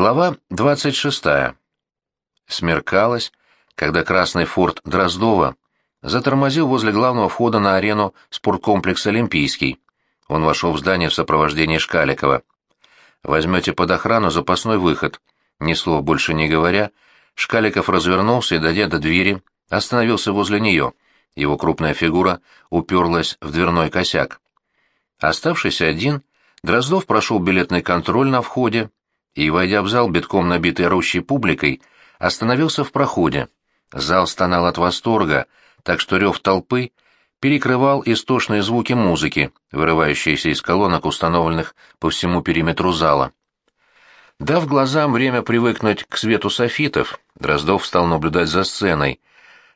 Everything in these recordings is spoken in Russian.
Глава 26. Смеркалось, когда красный форт Дроздова затормозил возле главного входа на арену спорткомплекса «Олимпийский». Он вошел в здание в сопровождении Шкаликова. «Возьмете под охрану запасной выход». Ни слова больше не говоря, Шкаликов развернулся и, дойдя до двери, остановился возле нее. Его крупная фигура уперлась в дверной косяк. Оставшись один, Дроздов прошел билетный контроль на входе, и, войдя в зал, битком набитый орущей публикой, остановился в проходе. Зал стонал от восторга, так что рев толпы перекрывал истошные звуки музыки, вырывающиеся из колонок, установленных по всему периметру зала. Дав глазам время привыкнуть к свету софитов, Дроздов стал наблюдать за сценой.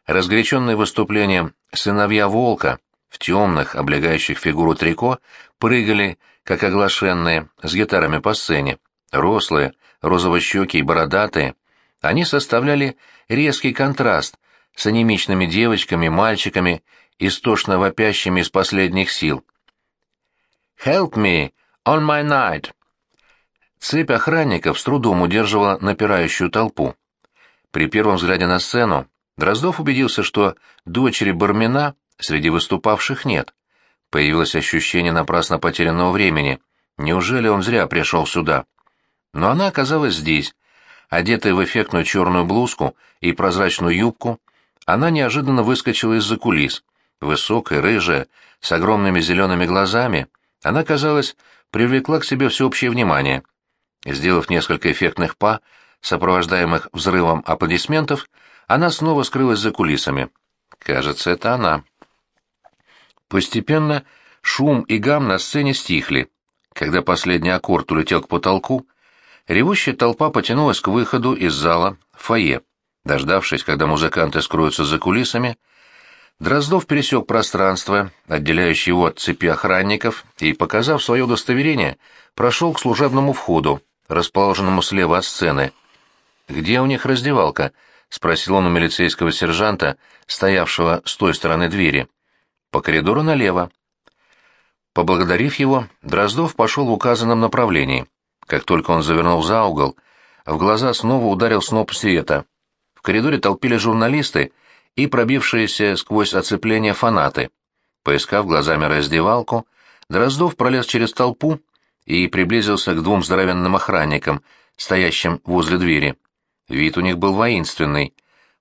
Разгоряченные выступлением «Сыновья волка» в темных, облегающих фигуру трико, прыгали, как оглашенные, с гитарами по сцене рослые, розовощекие и бородатые, они составляли резкий контраст с анемичными девочками, мальчиками, истошно вопящими из последних сил. «Help me! On my night!» Цепь охранников с трудом удерживала напирающую толпу. При первом взгляде на сцену Дроздов убедился, что дочери Бармина среди выступавших нет. Появилось ощущение напрасно потерянного времени. Неужели он зря пришел сюда? Но она оказалась здесь. Одетая в эффектную черную блузку и прозрачную юбку, она неожиданно выскочила из-за кулис. Высокая, рыжая, с огромными зелеными глазами, она, казалось, привлекла к себе всеобщее внимание. Сделав несколько эффектных па, сопровождаемых взрывом аплодисментов, она снова скрылась за кулисами. Кажется, это она. Постепенно шум и гам на сцене стихли. Когда последний аккорд улетел к потолку, Ревущая толпа потянулась к выходу из зала в фойе. Дождавшись, когда музыканты скроются за кулисами, Дроздов пересек пространство, отделяющее его от цепи охранников, и, показав свое удостоверение, прошел к служебному входу, расположенному слева от сцены. «Где у них раздевалка?» — спросил он у милицейского сержанта, стоявшего с той стороны двери. «По коридору налево». Поблагодарив его, Дроздов пошел в указанном направлении. Как только он завернул за угол, в глаза снова ударил сноп света. В коридоре толпили журналисты и пробившиеся сквозь оцепление фанаты. Поискав глазами раздевалку, Дроздов пролез через толпу и приблизился к двум здоровенным охранникам, стоящим возле двери. Вид у них был воинственный.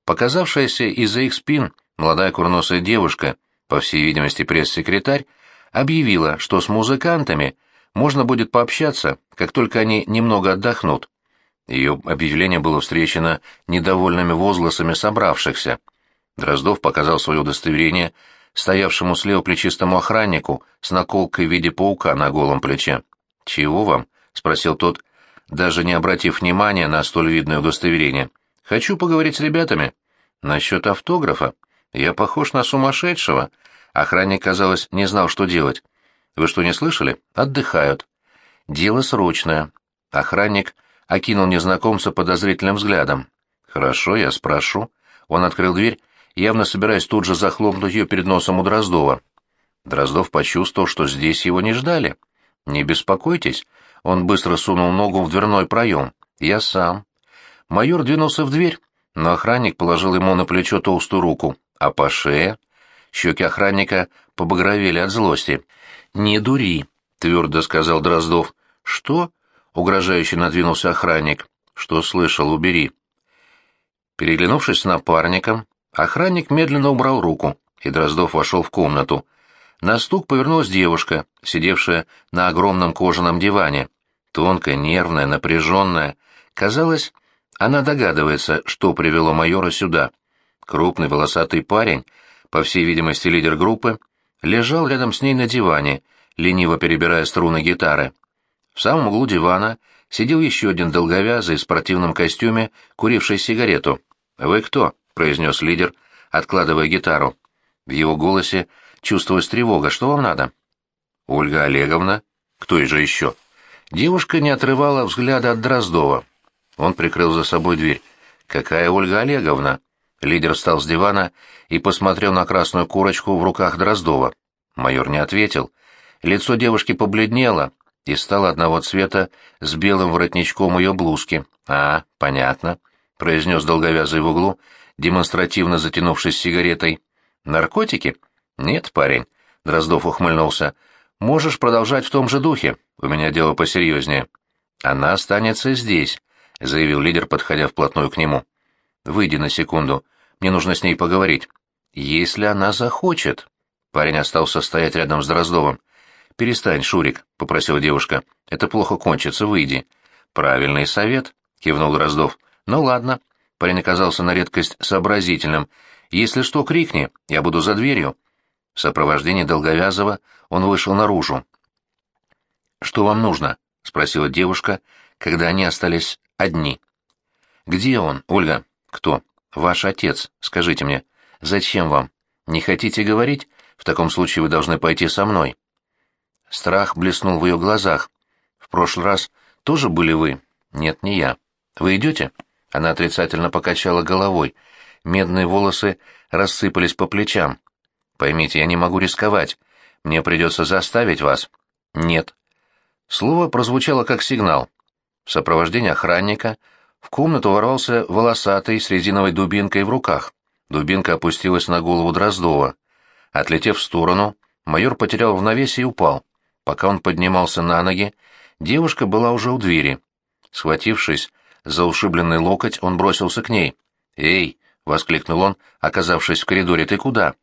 Показавшаяся из-за их спин молодая курносая девушка, по всей видимости пресс-секретарь, объявила, что с музыкантами — можно будет пообщаться, как только они немного отдохнут. Ее объявление было встречено недовольными возгласами собравшихся. Дроздов показал свое удостоверение стоявшему слева плечистому охраннику с наколкой в виде паука на голом плече. «Чего вам?» — спросил тот, даже не обратив внимания на столь видное удостоверение. «Хочу поговорить с ребятами. Насчет автографа. Я похож на сумасшедшего». Охранник, казалось, не знал, что делать. Вы что, не слышали? Отдыхают. Дело срочное. Охранник окинул незнакомца подозрительным взглядом. Хорошо, я спрошу. Он открыл дверь, явно собираясь тут же захлопнуть ее перед носом у Дроздова. Дроздов почувствовал, что здесь его не ждали. «Не беспокойтесь», — он быстро сунул ногу в дверной проем. «Я сам». Майор двинулся в дверь, но охранник положил ему на плечо толстую руку. А по шее? Щеки охранника побагровели от злости. «Не дури», — твердо сказал Дроздов. «Что?» — угрожающе надвинулся охранник. «Что слышал, убери». Переглянувшись с напарником, охранник медленно убрал руку, и Дроздов вошел в комнату. На стук повернулась девушка, сидевшая на огромном кожаном диване. Тонкая, нервная, напряженная. Казалось, она догадывается, что привело майора сюда. Крупный волосатый парень, по всей видимости лидер группы, лежал рядом с ней на диване, лениво перебирая струны гитары. В самом углу дивана сидел еще один долговязый в спортивном костюме, куривший сигарету. «Вы кто?» — произнес лидер, откладывая гитару. В его голосе чувствовалась тревога. «Что вам надо?» «Ольга Олеговна?» «Кто же еще?» Девушка не отрывала взгляда от Дроздова. Он прикрыл за собой дверь. «Какая Ольга Олеговна?» Лидер встал с дивана и посмотрел на красную курочку в руках Дроздова. Майор не ответил. Лицо девушки побледнело, и стала одного цвета с белым воротничком ее блузки. «А, понятно», — произнес долговязый в углу, демонстративно затянувшись сигаретой. «Наркотики?» «Нет, парень», — Дроздов ухмыльнулся. «Можешь продолжать в том же духе. У меня дело посерьезнее». «Она останется здесь», — заявил лидер, подходя вплотную к нему. «Выйди на секунду. Мне нужно с ней поговорить». «Если она захочет». Парень остался стоять рядом с Дроздовым. «Перестань, Шурик», — попросила девушка. «Это плохо кончится, выйди». «Правильный совет», — кивнул Дроздов. «Ну ладно». Парень оказался на редкость сообразительным. «Если что, крикни, я буду за дверью». В сопровождении Долговязова он вышел наружу. «Что вам нужно?» — спросила девушка, когда они остались одни. «Где он, Ольга?» «Кто?» «Ваш отец. Скажите мне. Зачем вам? Не хотите говорить? В таком случае вы должны пойти со мной». Страх блеснул в ее глазах. «В прошлый раз тоже были вы?» «Нет, не я. Вы идете?» Она отрицательно покачала головой. Медные волосы рассыпались по плечам. «Поймите, я не могу рисковать. Мне придется заставить вас». «Нет». Слово прозвучало как сигнал. В сопровождении охранника в комнату ворвался волосатый с резиновой дубинкой в руках. Дубинка опустилась на голову Дроздова. Отлетев в сторону, майор потерял равновесие и упал. Пока он поднимался на ноги, девушка была уже у двери. Схватившись за ушибленный локоть, он бросился к ней. «Эй!» — воскликнул он, оказавшись в коридоре. «Ты куда?»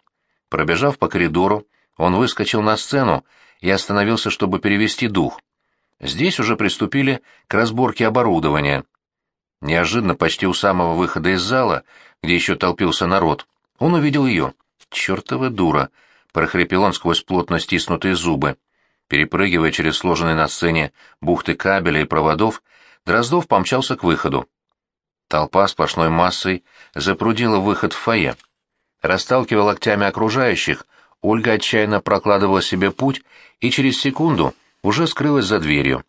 Пробежав по коридору, он выскочил на сцену и остановился, чтобы перевести дух. Здесь уже приступили к разборке оборудования. Неожиданно, почти у самого выхода из зала, где еще толпился народ, он увидел ее. «Чертова дура!» — прохрипел он сквозь плотно стиснутые зубы. Перепрыгивая через сложенные на сцене бухты кабеля и проводов, Дроздов помчался к выходу. Толпа сплошной массой запрудила выход в фойе. Расталкивая локтями окружающих, Ольга отчаянно прокладывала себе путь и через секунду уже скрылась за дверью.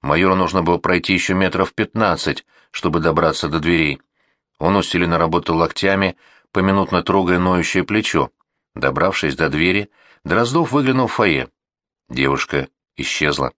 Майору нужно было пройти еще метров пятнадцать, чтобы добраться до дверей. Он усиленно работал локтями, поминутно трогая ноющее плечо. Добравшись до двери, Дроздов выглянул в фойе. Девушка исчезла.